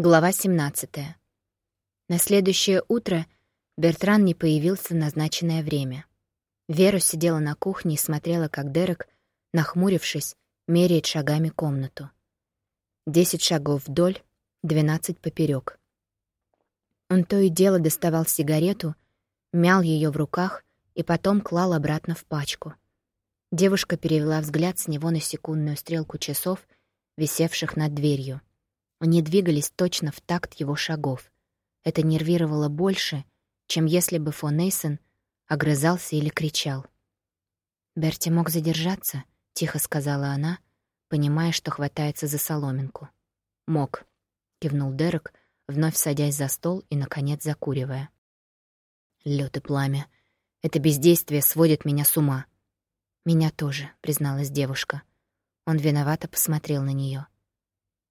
Глава 17. На следующее утро Бертран не появился в назначенное время. Вера сидела на кухне и смотрела, как Дерек, нахмурившись, меряет шагами комнату. Десять шагов вдоль, двенадцать поперек. Он то и дело доставал сигарету, мял ее в руках и потом клал обратно в пачку. Девушка перевела взгляд с него на секундную стрелку часов, висевших над дверью. Они двигались точно в такт его шагов. Это нервировало больше, чем если бы фон Эйсон огрызался или кричал. «Берти мог задержаться», — тихо сказала она, понимая, что хватается за соломинку. «Мог», — кивнул Дерек, вновь садясь за стол и, наконец, закуривая. Лёд и пламя. Это бездействие сводит меня с ума. «Меня тоже», — призналась девушка. Он виновато посмотрел на неё.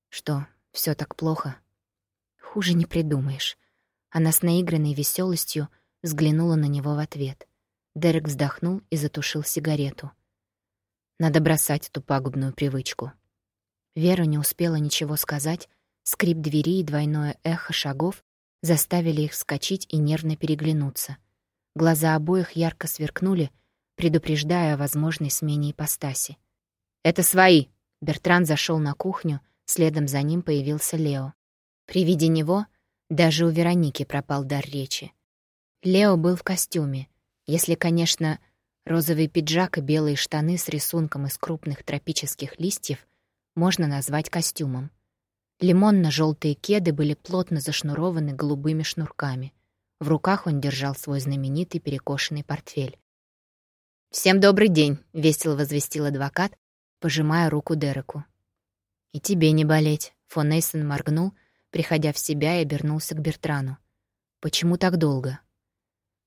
«Что, все так плохо. Хуже не придумаешь. Она с наигранной веселостью взглянула на него в ответ. Дерек вздохнул и затушил сигарету. Надо бросать эту пагубную привычку. Вера не успела ничего сказать, скрип двери и двойное эхо шагов заставили их вскочить и нервно переглянуться. Глаза обоих ярко сверкнули, предупреждая о возможной смене ипостаси. «Это свои!» Бертран зашел на кухню, Следом за ним появился Лео. При виде него даже у Вероники пропал дар речи. Лео был в костюме, если, конечно, розовый пиджак и белые штаны с рисунком из крупных тропических листьев можно назвать костюмом. Лимонно-желтые кеды были плотно зашнурованы голубыми шнурками. В руках он держал свой знаменитый перекошенный портфель. «Всем добрый день», — весело возвестил адвокат, пожимая руку Дереку. «И тебе не болеть», — фон Эйсон моргнул, приходя в себя и обернулся к Бертрану. «Почему так долго?»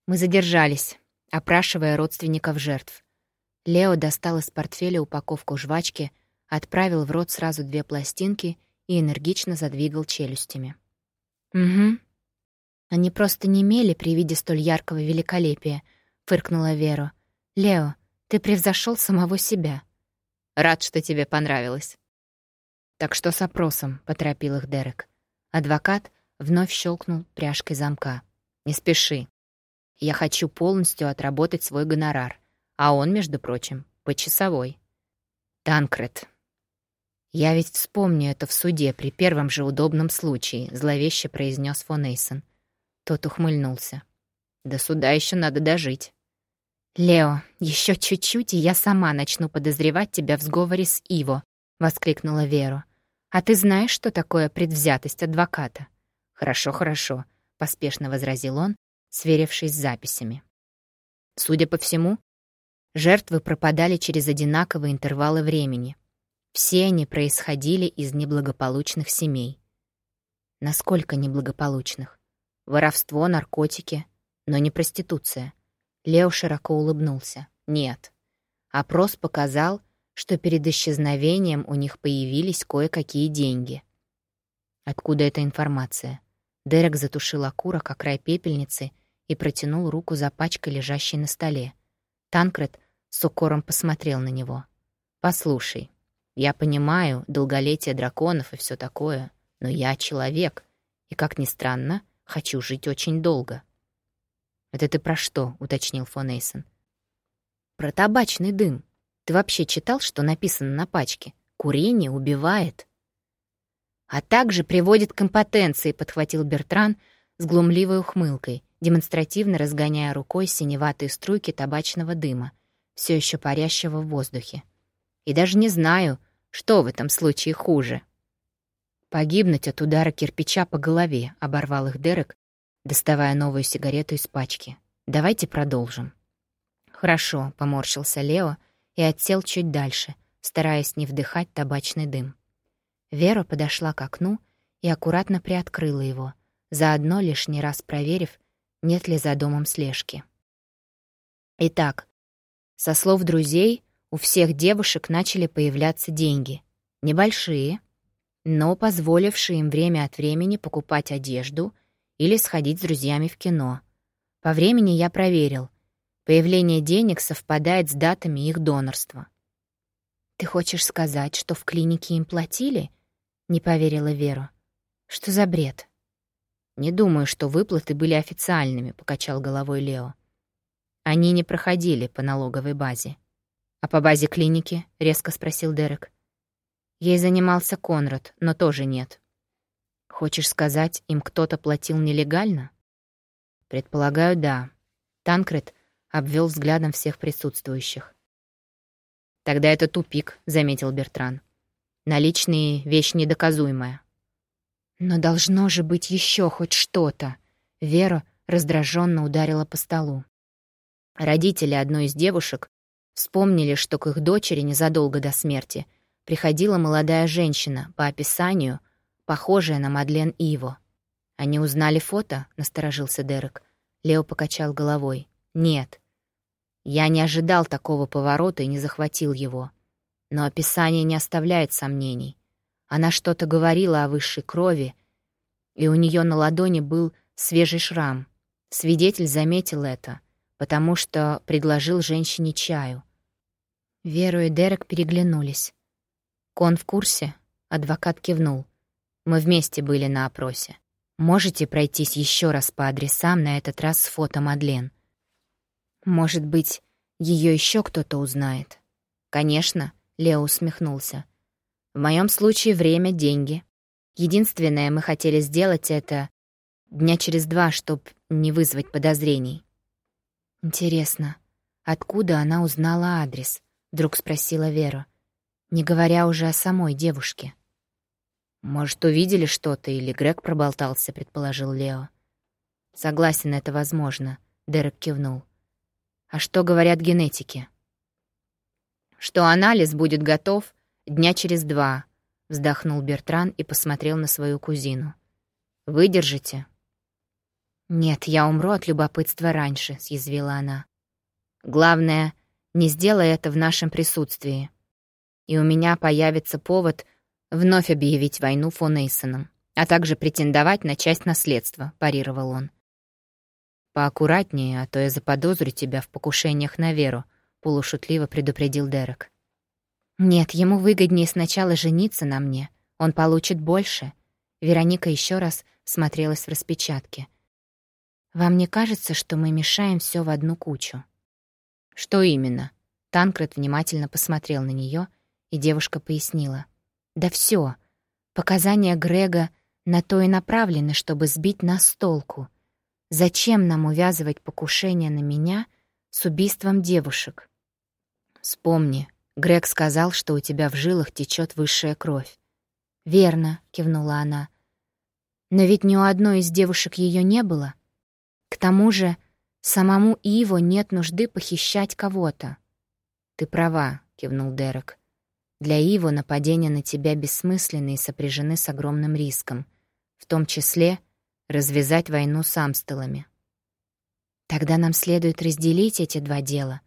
«Мы задержались», опрашивая родственников жертв. Лео достал из портфеля упаковку жвачки, отправил в рот сразу две пластинки и энергично задвигал челюстями. «Угу». «Они просто немели при виде столь яркого великолепия», — фыркнула Вера. «Лео, ты превзошел самого себя». «Рад, что тебе понравилось». «Так что с опросом?» — поторопил их Дерек. Адвокат вновь щелкнул пряжкой замка. «Не спеши. Я хочу полностью отработать свой гонорар, а он, между прочим, почасовой». «Танкред». «Я ведь вспомню это в суде при первом же удобном случае», — зловеще произнес фон Эйсон. Тот ухмыльнулся. «До суда еще надо дожить». «Лео, еще чуть-чуть, и я сама начну подозревать тебя в сговоре с Иво», — воскликнула Вера. «А ты знаешь, что такое предвзятость адвоката?» «Хорошо, хорошо», — поспешно возразил он, сверившись с записями. Судя по всему, жертвы пропадали через одинаковые интервалы времени. Все они происходили из неблагополучных семей. Насколько неблагополучных? Воровство, наркотики, но не проституция. Лео широко улыбнулся. Нет. Опрос показал, что перед исчезновением у них появились кое-какие деньги. Откуда эта информация? Дерек затушил окурок о край пепельницы и протянул руку за пачкой, лежащей на столе. Танкред с укором посмотрел на него. «Послушай, я понимаю долголетие драконов и все такое, но я человек, и, как ни странно, хочу жить очень долго». «Это ты про что?» — уточнил фон Эйсон. «Про табачный дым. Ты вообще читал, что написано на пачке? Курение убивает. А также приводит к импотенции, подхватил Бертран с глумливой ухмылкой, демонстративно разгоняя рукой синеватые струйки табачного дыма, все еще парящего в воздухе. И даже не знаю, что в этом случае хуже. Погибнуть от удара кирпича по голове, оборвал их Дерек, доставая новую сигарету из пачки. Давайте продолжим. Хорошо, поморщился Лео, — и отсел чуть дальше, стараясь не вдыхать табачный дым. Вера подошла к окну и аккуратно приоткрыла его, заодно лишний раз проверив, нет ли за домом слежки. Итак, со слов друзей, у всех девушек начали появляться деньги. Небольшие, но позволившие им время от времени покупать одежду или сходить с друзьями в кино. По времени я проверил — Появление денег совпадает с датами их донорства. «Ты хочешь сказать, что в клинике им платили?» — не поверила Вера. Что за бред? Не думаю, что выплаты были официальными, покачал головой Лео. Они не проходили по налоговой базе. А по базе клиники? резко спросил Дерек. Ей занимался Конрад, но тоже нет. Хочешь сказать, им кто-то платил нелегально? Предполагаю, да. Танкред обвел взглядом всех присутствующих. «Тогда это тупик», — заметил Бертран. «Наличные — вещь недоказуемая». «Но должно же быть еще хоть что-то!» Вера раздраженно ударила по столу. Родители одной из девушек вспомнили, что к их дочери незадолго до смерти приходила молодая женщина, по описанию, похожая на Мадлен Иво. «Они узнали фото?» — насторожился Дерек. Лео покачал головой. «Нет. Я не ожидал такого поворота и не захватил его. Но описание не оставляет сомнений. Она что-то говорила о высшей крови, и у нее на ладони был свежий шрам. Свидетель заметил это, потому что предложил женщине чаю. Веру и Дерек переглянулись. «Кон в курсе?» — адвокат кивнул. «Мы вместе были на опросе. Можете пройтись еще раз по адресам, на этот раз с фото Мадлен?» Может быть, ее еще кто-то узнает. Конечно, Лео усмехнулся. В моем случае время — деньги. Единственное, мы хотели сделать это дня через два, чтобы не вызвать подозрений. Интересно, откуда она узнала адрес? Вдруг спросила Вера, не говоря уже о самой девушке. Может, увидели что-то или Грег проболтался, предположил Лео. Согласен, это возможно, Дерек кивнул. А что говорят генетики? Что анализ будет готов дня через два, вздохнул Бертран и посмотрел на свою кузину. Выдержите? Нет, я умру от любопытства раньше, съязвила она. Главное, не сделай это в нашем присутствии. И у меня появится повод вновь объявить войну фон Эйсонам, а также претендовать на часть наследства, парировал он. «Поаккуратнее, а то я заподозрю тебя в покушениях на Веру», — полушутливо предупредил Дерек. «Нет, ему выгоднее сначала жениться на мне. Он получит больше». Вероника еще раз смотрелась в распечатке. «Вам не кажется, что мы мешаем все в одну кучу?» «Что именно?» Танкред внимательно посмотрел на нее, и девушка пояснила. «Да все. Показания Грега на то и направлены, чтобы сбить нас с толку. Зачем нам увязывать покушение на меня с убийством девушек? Вспомни, Грег сказал, что у тебя в жилах течет высшая кровь. Верно, кивнула она. Но ведь ни у одной из девушек ее не было. К тому же, самому Иво нет нужды похищать кого-то. Ты права, кивнул Дерек. Для Иво нападения на тебя бессмысленны и сопряжены с огромным риском, в том числе — развязать войну с Амстелами. Тогда нам следует разделить эти два дела.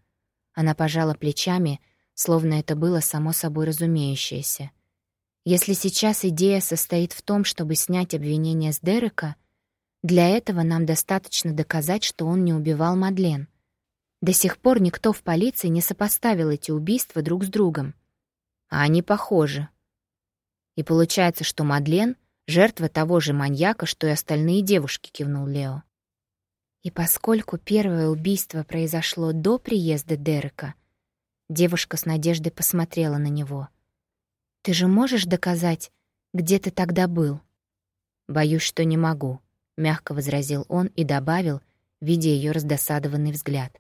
Она пожала плечами, словно это было само собой разумеющееся. Если сейчас идея состоит в том, чтобы снять обвинение с Дерека, для этого нам достаточно доказать, что он не убивал Мадлен. До сих пор никто в полиции не сопоставил эти убийства друг с другом. А они похожи. И получается, что Мадлен Жертва того же маньяка, что и остальные девушки, кивнул Лео. И поскольку первое убийство произошло до приезда Дерека, девушка с надеждой посмотрела на него. «Ты же можешь доказать, где ты тогда был?» «Боюсь, что не могу», — мягко возразил он и добавил, видя ее раздосадованный взгляд.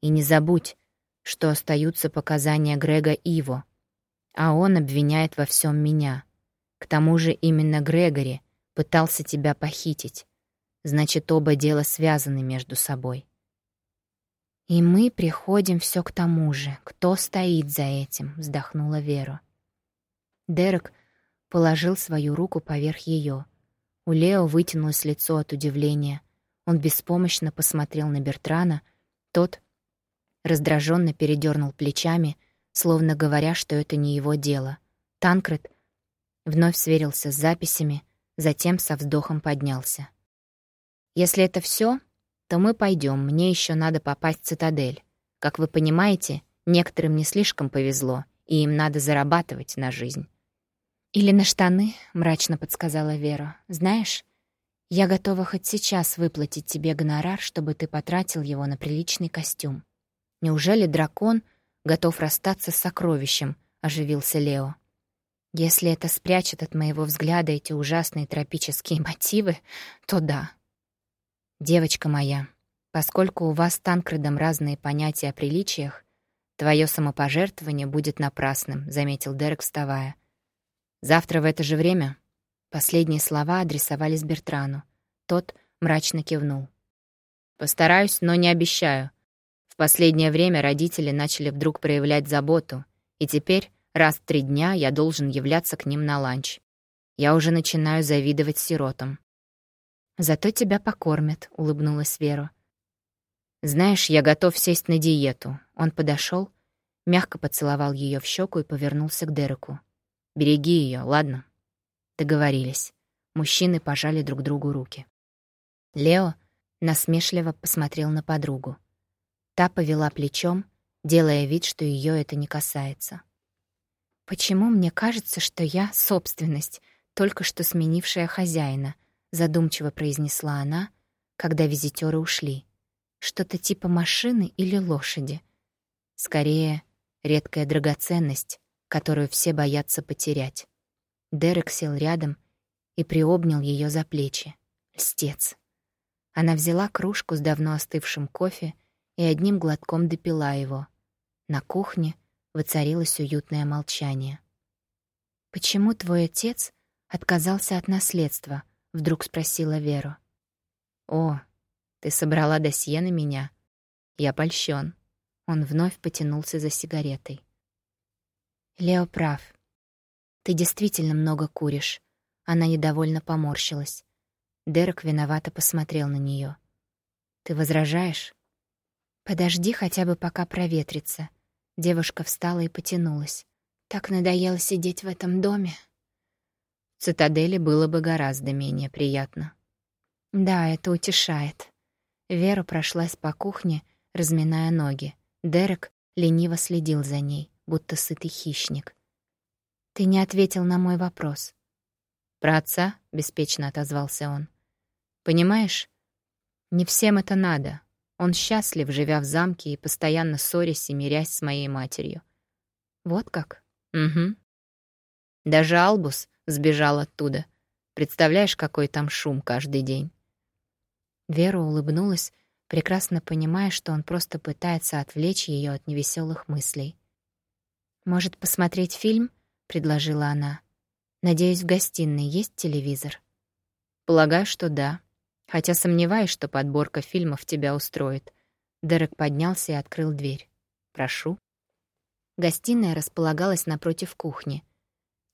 «И не забудь, что остаются показания Грега Иво, а он обвиняет во всем меня». К тому же именно Грегори пытался тебя похитить. Значит, оба дела связаны между собой. И мы приходим все к тому же. Кто стоит за этим? Вздохнула Вера. Дерек положил свою руку поверх ее. У Лео вытянулось лицо от удивления. Он беспомощно посмотрел на Бертрана. Тот раздраженно передернул плечами, словно говоря, что это не его дело. Танкред Вновь сверился с записями, затем со вздохом поднялся. «Если это все, то мы пойдем. Мне еще надо попасть в цитадель. Как вы понимаете, некоторым не слишком повезло, и им надо зарабатывать на жизнь». «Или на штаны», — мрачно подсказала Вера. «Знаешь, я готова хоть сейчас выплатить тебе гонорар, чтобы ты потратил его на приличный костюм. Неужели дракон готов расстаться с сокровищем?» — оживился Лео. «Если это спрячет от моего взгляда эти ужасные тропические мотивы, то да». «Девочка моя, поскольку у вас с Танкредом разные понятия о приличиях, твое самопожертвование будет напрасным», — заметил Дерек, вставая. Завтра в это же время последние слова адресовались Бертрану. Тот мрачно кивнул. «Постараюсь, но не обещаю. В последнее время родители начали вдруг проявлять заботу, и теперь раз в три дня я должен являться к ним на ланч. Я уже начинаю завидовать сиротам». «Зато тебя покормят», — улыбнулась Вера. «Знаешь, я готов сесть на диету». Он подошел, мягко поцеловал ее в щеку и повернулся к Дереку. Береги ее, ладно?» Договорились. Мужчины пожали друг другу руки. Лео насмешливо посмотрел на подругу. Та повела плечом, делая вид, что ее это не касается. «Почему мне кажется, что я — собственность, только что сменившая хозяина?» — задумчиво произнесла она, когда визитеры ушли. «Что-то типа машины или лошади. Скорее, редкая драгоценность, которую все боятся потерять. Дерек сел рядом и приобнял ее за плечи. Льстец. Она взяла кружку с давно остывшим кофе и одним глотком допила его. На кухне воцарилось уютное молчание. «Почему твой отец отказался от наследства?» — вдруг спросила Веру. «О, ты собрала досье на меня. Я польщен». Он вновь потянулся за сигаретой. Лео прав. Ты действительно много куришь. Она недовольно поморщилась. Дерек виновато посмотрел на нее. Ты возражаешь? Подожди хотя бы пока проветрится. Девушка встала и потянулась. Так надоело сидеть в этом доме. В цитадели было бы гораздо менее приятно. Да, это утешает. Вера прошлась по кухне, разминая ноги. Дерек лениво следил за ней будто сытый хищник. «Ты не ответил на мой вопрос». «Про отца?» — беспечно отозвался он. «Понимаешь, не всем это надо. Он счастлив, живя в замке и постоянно ссорясь и мирясь с моей матерью». «Вот как?» «Угу». Даже Албус сбежал оттуда. Представляешь, какой там шум каждый день?» Вера улыбнулась, прекрасно понимая, что он просто пытается отвлечь ее от невеселых мыслей. «Может, посмотреть фильм?» — предложила она. «Надеюсь, в гостиной есть телевизор?» «Полагаю, что да. Хотя сомневаюсь, что подборка фильмов тебя устроит». Дерек поднялся и открыл дверь. «Прошу». Гостиная располагалась напротив кухни.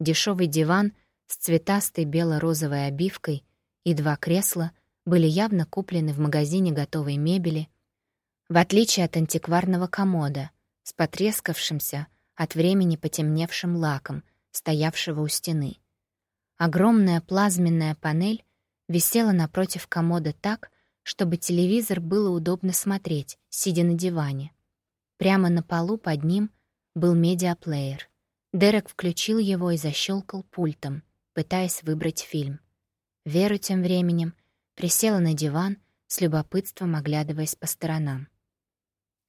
Дешевый диван с цветастой бело-розовой обивкой и два кресла были явно куплены в магазине готовой мебели, в отличие от антикварного комода с потрескавшимся, от времени потемневшим лаком, стоявшего у стены. Огромная плазменная панель висела напротив комода так, чтобы телевизор было удобно смотреть, сидя на диване. Прямо на полу под ним был медиаплеер. Дерек включил его и защелкал пультом, пытаясь выбрать фильм. Вера тем временем присела на диван, с любопытством оглядываясь по сторонам.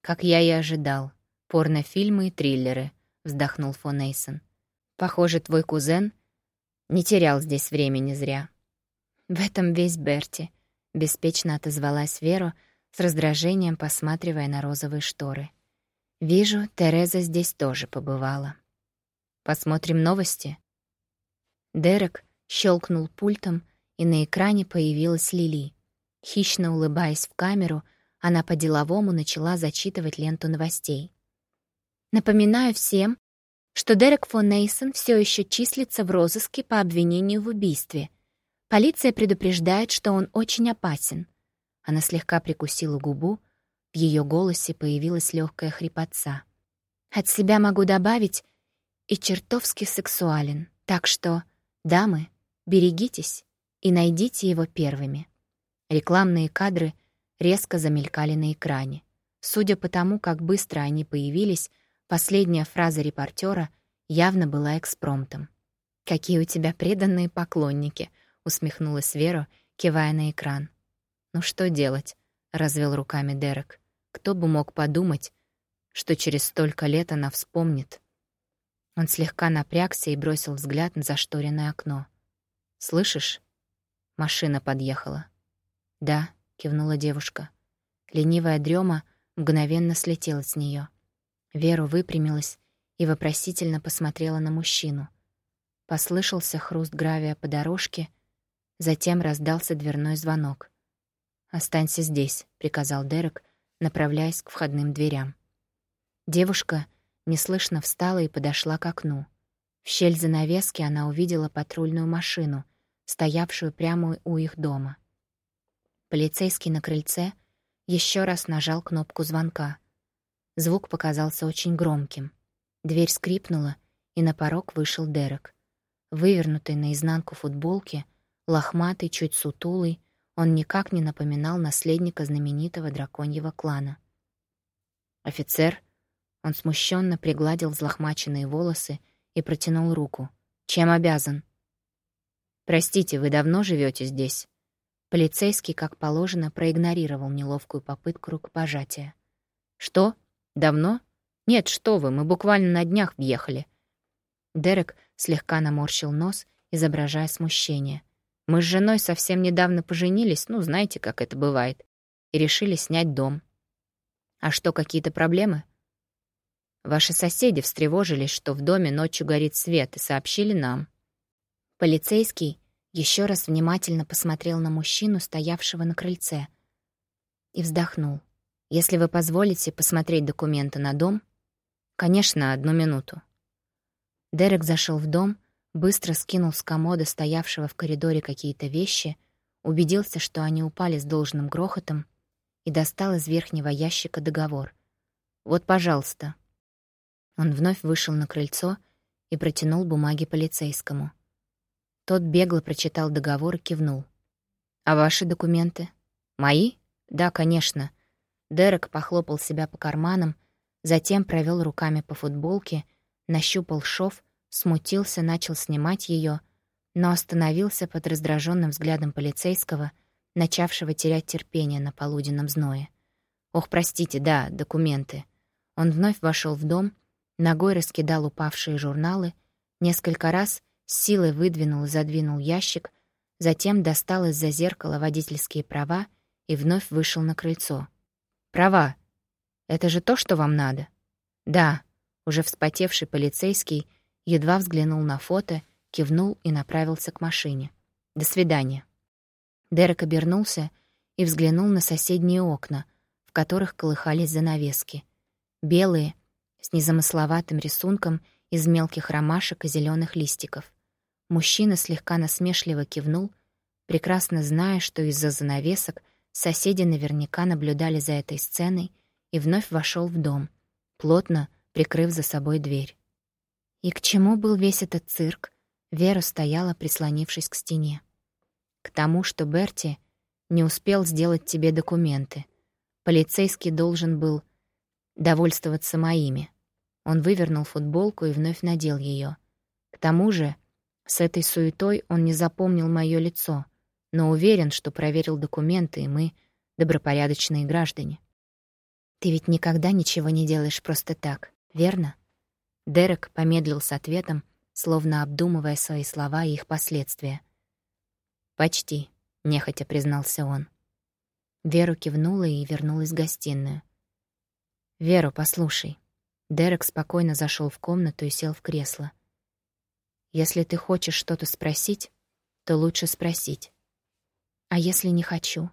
Как я и ожидал, порнофильмы и триллеры, вздохнул фон Эйсон. Похоже, твой кузен не терял здесь времени зря. В этом весь Берти, беспечно отозвалась Вера, с раздражением посматривая на розовые шторы. Вижу, Тереза здесь тоже побывала. Посмотрим новости. Дерек щелкнул пультом, и на экране появилась Лили. Хищно улыбаясь в камеру, она по-деловому начала зачитывать ленту новостей. Напоминаю всем, что Дерек фон Нейсон все еще числится в розыске по обвинению в убийстве. Полиция предупреждает, что он очень опасен. Она слегка прикусила губу, в ее голосе появилась легкая хрипотца. От себя могу добавить и чертовски сексуален. Так что, дамы, берегитесь и найдите его первыми. Рекламные кадры резко замелькали на экране. Судя по тому, как быстро они появились, Последняя фраза репортера явно была экспромтом. «Какие у тебя преданные поклонники!» — усмехнулась Вера, кивая на экран. «Ну что делать?» — развел руками Дерек. «Кто бы мог подумать, что через столько лет она вспомнит?» Он слегка напрягся и бросил взгляд на зашторенное окно. «Слышишь?» Машина подъехала. «Да», — кивнула девушка. Ленивая дрема мгновенно слетела с нее. Вера выпрямилась и вопросительно посмотрела на мужчину. Послышался хруст гравия по дорожке, затем раздался дверной звонок. «Останься здесь», — приказал Дерек, направляясь к входным дверям. Девушка неслышно встала и подошла к окну. В щель занавески она увидела патрульную машину, стоявшую прямо у их дома. Полицейский на крыльце еще раз нажал кнопку звонка. Звук показался очень громким. Дверь скрипнула, и на порог вышел Дерек. Вывернутый наизнанку футболки, лохматый, чуть сутулый, он никак не напоминал наследника знаменитого драконьего клана. «Офицер?» Он смущенно пригладил взлохмаченные волосы и протянул руку. «Чем обязан?» «Простите, вы давно живете здесь?» Полицейский, как положено, проигнорировал неловкую попытку рукопожатия. «Что? Давно? Нет, что вы, мы буквально на днях въехали». Дерек слегка наморщил нос, изображая смущение. «Мы с женой совсем недавно поженились, ну, знаете, как это бывает, и решили снять дом». «А что, какие-то проблемы?» «Ваши соседи встревожились, что в доме ночью горит свет, и сообщили нам». Полицейский еще раз внимательно посмотрел на мужчину, стоявшего на крыльце, и вздохнул. Если вы позволите посмотреть документы на дом? Конечно, одну минуту. Дерек зашел в дом, быстро скинул с комода стоявшего в коридоре какие-то вещи, убедился, что они упали с должным грохотом, и достал из верхнего ящика договор. «Вот, пожалуйста». Он вновь вышел на крыльцо и протянул бумаги полицейскому. Тот бегло прочитал договор и кивнул. «А ваши документы?» «Мои? Да, конечно. Дерек похлопал себя по карманам, затем провел руками по футболке, нащупал шов, смутился, начал снимать ее, но остановился под раздраженным взглядом полицейского, начавшего терять терпение на полуденном зное. «Ох, простите, да, документы». Он вновь вошел в дом, ногой раскидал упавшие журналы, несколько раз с силой выдвинул и задвинул ящик, затем достал из-за зеркала водительские права и вновь вышел на крыльцо. Права. Это же то, что вам надо? Да. Уже вспотевший полицейский едва взглянул на фото, кивнул и направился к машине. До свидания. Дерек обернулся и взглянул на соседние окна, в которых колыхались занавески. Белые, с незамысловатым рисунком из мелких ромашек и зеленых листиков. Мужчина слегка насмешливо кивнул, прекрасно зная, что из-за занавесок Соседи наверняка наблюдали за этой сценой и вновь вошел в дом, плотно прикрыв за собой дверь. И к чему был весь этот цирк? Вера стояла, прислонившись к стене. К тому, что Берти не успел сделать тебе документы. Полицейский должен был довольствоваться моими. Он вывернул футболку и вновь надел ее. К тому же, с этой суетой он не запомнил мое лицо — но уверен, что проверил документы, и мы добропорядочные граждане. Ты ведь никогда ничего не делаешь просто так, верно? Дерек помедлил с ответом, словно обдумывая свои слова и их последствия. «Почти», — нехотя признался он. Веру кивнула и вернулась в гостиную. «Веру, послушай». Дерек спокойно зашел в комнату и сел в кресло. «Если ты хочешь что-то спросить, то лучше спросить. А если не хочу?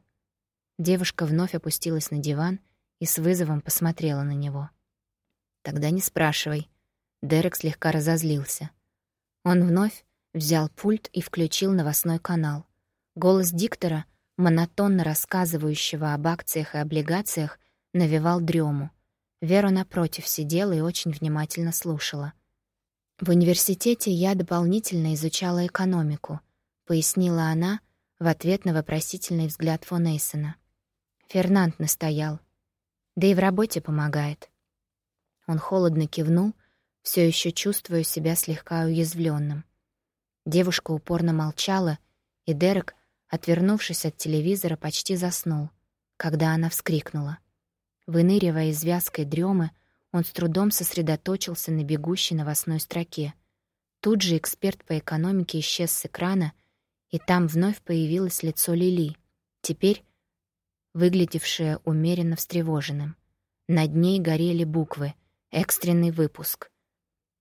Девушка вновь опустилась на диван и с вызовом посмотрела на него. Тогда не спрашивай. Дерек слегка разозлился. Он вновь взял пульт и включил новостной канал. Голос диктора, монотонно рассказывающего об акциях и облигациях, навевал дрему. Вера напротив сидела и очень внимательно слушала. «В университете я дополнительно изучала экономику», — пояснила она, — в ответ на вопросительный взгляд фон Эйсона. Фернанд настоял. Да и в работе помогает. Он холодно кивнул, все еще чувствуя себя слегка уязвленным. Девушка упорно молчала, и Дерек, отвернувшись от телевизора, почти заснул, когда она вскрикнула. Выныривая из вязкой дремы, он с трудом сосредоточился на бегущей новостной строке. Тут же эксперт по экономике исчез с экрана, и там вновь появилось лицо Лили, теперь выглядевшее умеренно встревоженным. Над ней горели буквы «Экстренный выпуск».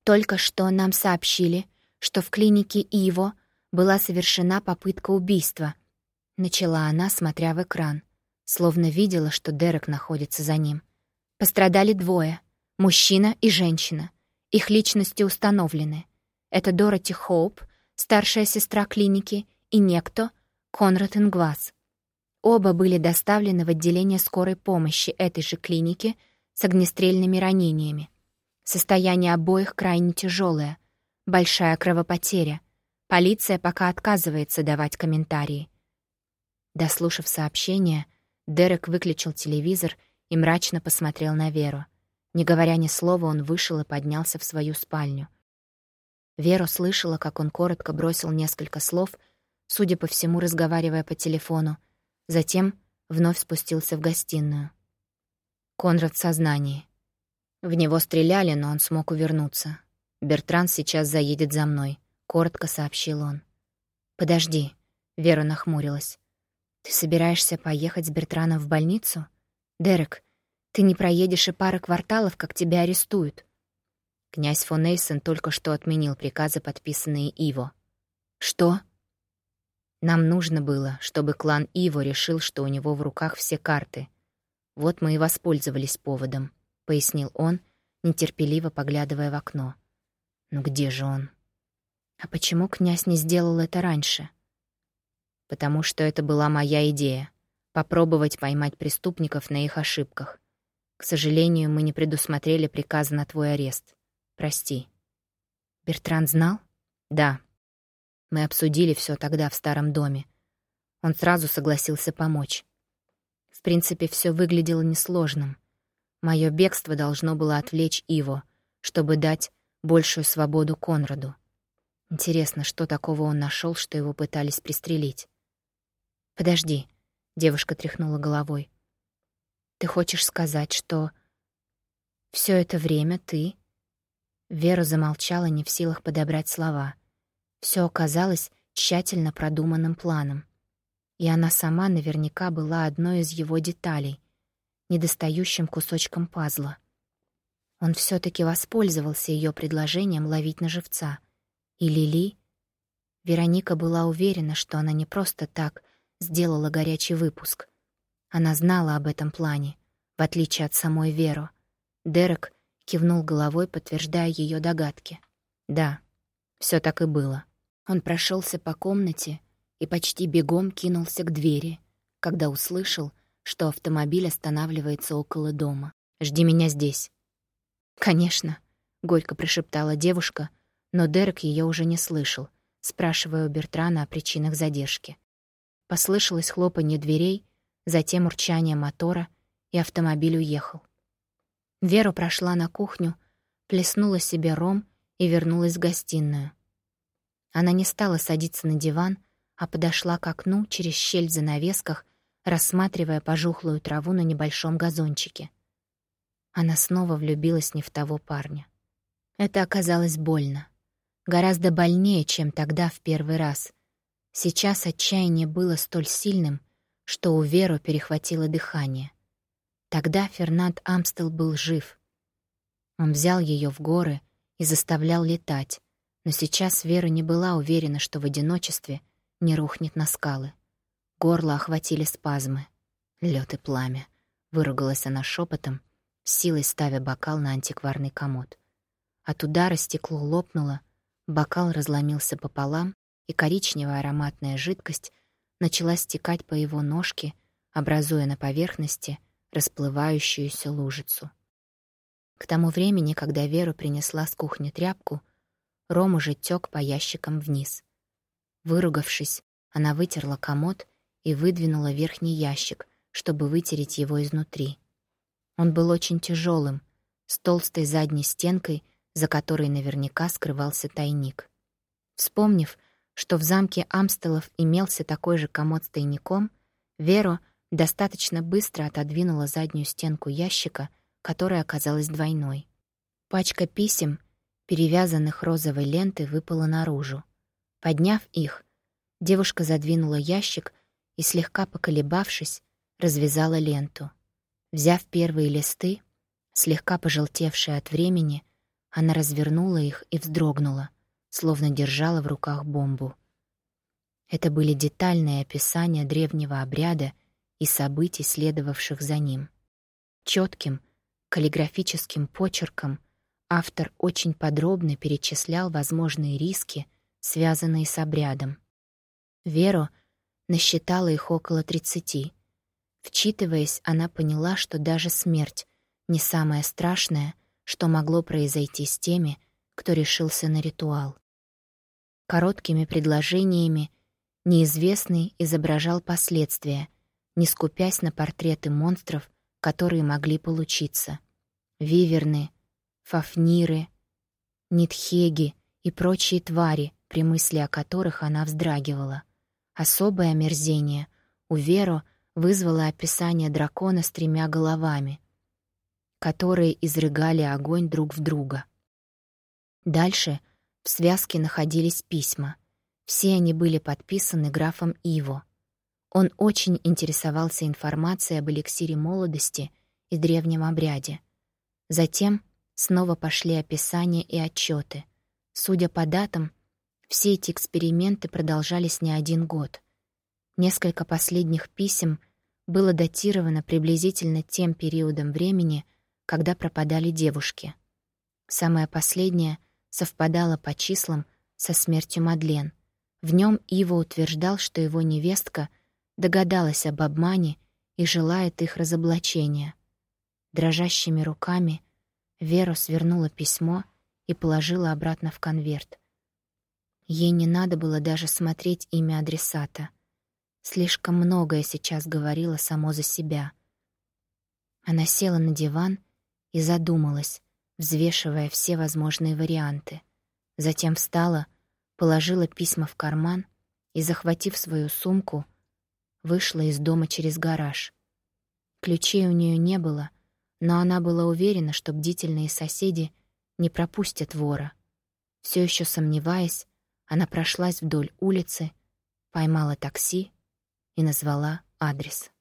«Только что нам сообщили, что в клинике Иво была совершена попытка убийства», — начала она, смотря в экран, словно видела, что Дерек находится за ним. «Пострадали двое — мужчина и женщина. Их личности установлены. Это Дороти Хоуп, старшая сестра клиники, и некто — Конрад Ингвас. Оба были доставлены в отделение скорой помощи этой же клиники с огнестрельными ранениями. Состояние обоих крайне тяжелое, большая кровопотеря. Полиция пока отказывается давать комментарии. Дослушав сообщение, Дерек выключил телевизор и мрачно посмотрел на Веру. Не говоря ни слова, он вышел и поднялся в свою спальню. Вера слышала, как он коротко бросил несколько слов, судя по всему, разговаривая по телефону, Затем вновь спустился в гостиную. Конрад в сознании. В него стреляли, но он смог увернуться. «Бертран сейчас заедет за мной», — коротко сообщил он. «Подожди», — Вера нахмурилась. «Ты собираешься поехать с Бертраном в больницу? Дерек, ты не проедешь и пары кварталов, как тебя арестуют». Князь фон Эйсен только что отменил приказы, подписанные Иво. «Что?» Нам нужно было, чтобы клан Иво решил, что у него в руках все карты. Вот мы и воспользовались поводом, — пояснил он, нетерпеливо поглядывая в окно. Ну где же он? А почему князь не сделал это раньше? Потому что это была моя идея — попробовать поймать преступников на их ошибках. К сожалению, мы не предусмотрели приказа на твой арест. Прости. Бертран знал? Да. Мы обсудили все тогда в старом доме. Он сразу согласился помочь. В принципе, все выглядело несложным. Мое бегство должно было отвлечь Иво, чтобы дать большую свободу Конраду. Интересно, что такого он нашел, что его пытались пристрелить? «Подожди», — девушка тряхнула головой. «Ты хочешь сказать, что все это время ты...» Вера замолчала, не в силах подобрать слова. Все оказалось тщательно продуманным планом. И она сама наверняка была одной из его деталей, недостающим кусочком пазла. Он все таки воспользовался ее предложением ловить на живца. И Лили... Вероника была уверена, что она не просто так сделала горячий выпуск. Она знала об этом плане, в отличие от самой Веру. Дерек кивнул головой, подтверждая ее догадки. Да, все так и было. Он прошелся по комнате и почти бегом кинулся к двери, когда услышал, что автомобиль останавливается около дома. «Жди меня здесь». «Конечно», — горько прошептала девушка, но Дерек ее уже не слышал, спрашивая у Бертрана о причинах задержки. Послышалось хлопанье дверей, затем урчание мотора, и автомобиль уехал. Вера прошла на кухню, плеснула себе ром и вернулась в гостиную. Она не стала садиться на диван, а подошла к окну через щель в занавесках, рассматривая пожухлую траву на небольшом газончике. Она снова влюбилась не в того парня. Это оказалось больно. Гораздо больнее, чем тогда в первый раз. Сейчас отчаяние было столь сильным, что у Веру перехватило дыхание. Тогда Фернанд Амстел был жив. Он взял ее в горы и заставлял летать, но сейчас Вера не была уверена, что в одиночестве не рухнет на скалы. Горло охватили спазмы. Лед и пламя. Выругалась она шепотом, силой ставя бокал на антикварный комод. От удара стекло лопнуло, бокал разломился пополам, и коричневая ароматная жидкость начала стекать по его ножке, образуя на поверхности расплывающуюся лужицу. К тому времени, когда Вера принесла с кухни тряпку, Ром уже тёк по ящикам вниз. Выругавшись, она вытерла комод и выдвинула верхний ящик, чтобы вытереть его изнутри. Он был очень тяжелым, с толстой задней стенкой, за которой наверняка скрывался тайник. Вспомнив, что в замке Амстелов имелся такой же комод с тайником, Веро достаточно быстро отодвинула заднюю стенку ящика, которая оказалась двойной. Пачка писем, перевязанных розовой лентой, выпала наружу. Подняв их, девушка задвинула ящик и, слегка поколебавшись, развязала ленту. Взяв первые листы, слегка пожелтевшие от времени, она развернула их и вздрогнула, словно держала в руках бомбу. Это были детальные описания древнего обряда и событий, следовавших за ним. Четким, каллиграфическим почерком автор очень подробно перечислял возможные риски, связанные с обрядом. Веро насчитала их около тридцати. Вчитываясь, она поняла, что даже смерть — не самое страшное, что могло произойти с теми, кто решился на ритуал. Короткими предложениями неизвестный изображал последствия, не скупясь на портреты монстров, которые могли получиться. Виверны, фафниры, нитхеги и прочие твари, при мысли о которых она вздрагивала. Особое омерзение у Веро вызвало описание дракона с тремя головами, которые изрыгали огонь друг в друга. Дальше в связке находились письма. Все они были подписаны графом Иво. Он очень интересовался информацией об эликсире молодости и древнем обряде. Затем снова пошли описания и отчеты. Судя по датам, все эти эксперименты продолжались не один год. Несколько последних писем было датировано приблизительно тем периодом времени, когда пропадали девушки. Самое последнее совпадало по числам со смертью Мадлен. В нем Ива утверждал, что его невестка догадалась об обмане и желает их разоблачения. Дрожащими руками Вера свернула письмо и положила обратно в конверт. Ей не надо было даже смотреть имя адресата. Слишком многое сейчас говорило само за себя. Она села на диван и задумалась, взвешивая все возможные варианты. Затем встала, положила письма в карман и, захватив свою сумку, вышла из дома через гараж. Ключей у нее не было, но она была уверена, что бдительные соседи не пропустят вора. Все еще сомневаясь, она прошлась вдоль улицы, поймала такси и назвала адрес.